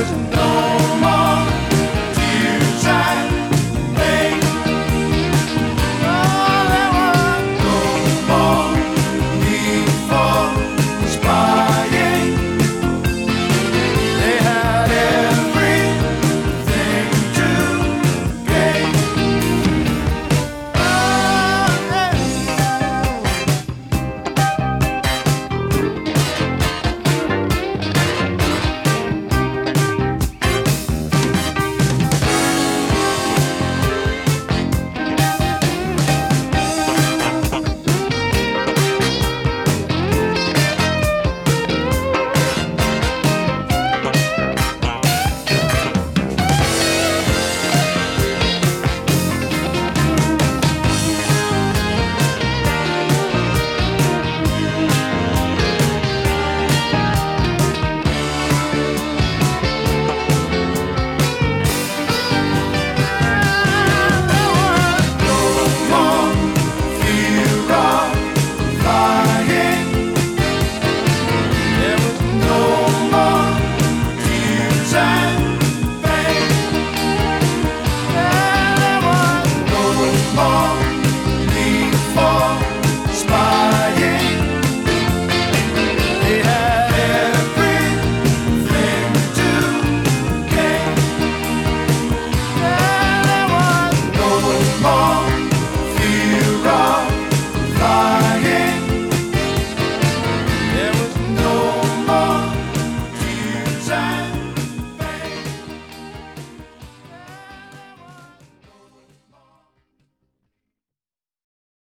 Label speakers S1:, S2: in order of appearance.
S1: was no